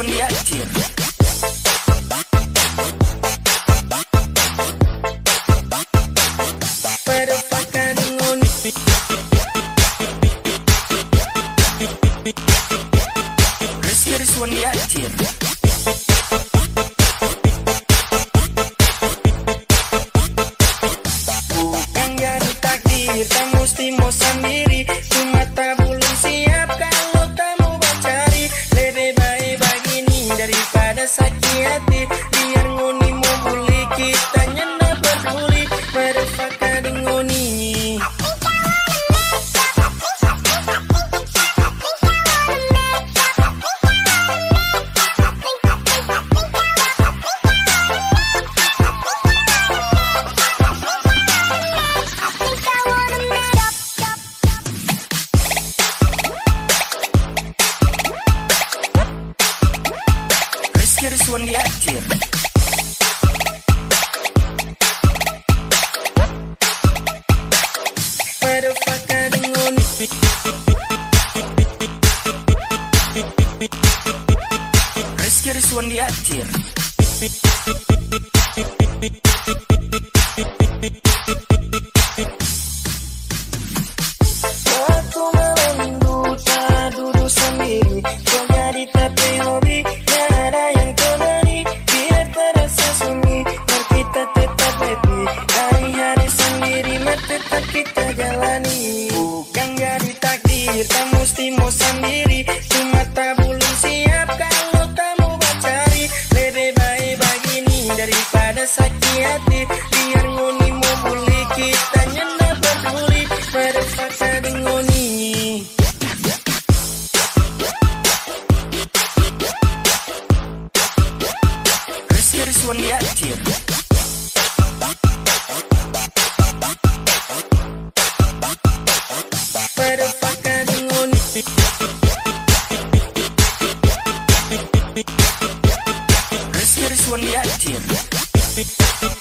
kuliatin Merupakan Bukan jadi takdir. here's one reacting. Motherfucker, don't want Rizky Rizwan. bibir mesti mau sendiri. Cuma tak belum siap kalau kamu bacari. Lebih baik begini daripada sakit hati. Biar ngunimu bully kita nyenda peduli. Berfakta dengan ini Let's get this one, yeah, Beep, beep, beep.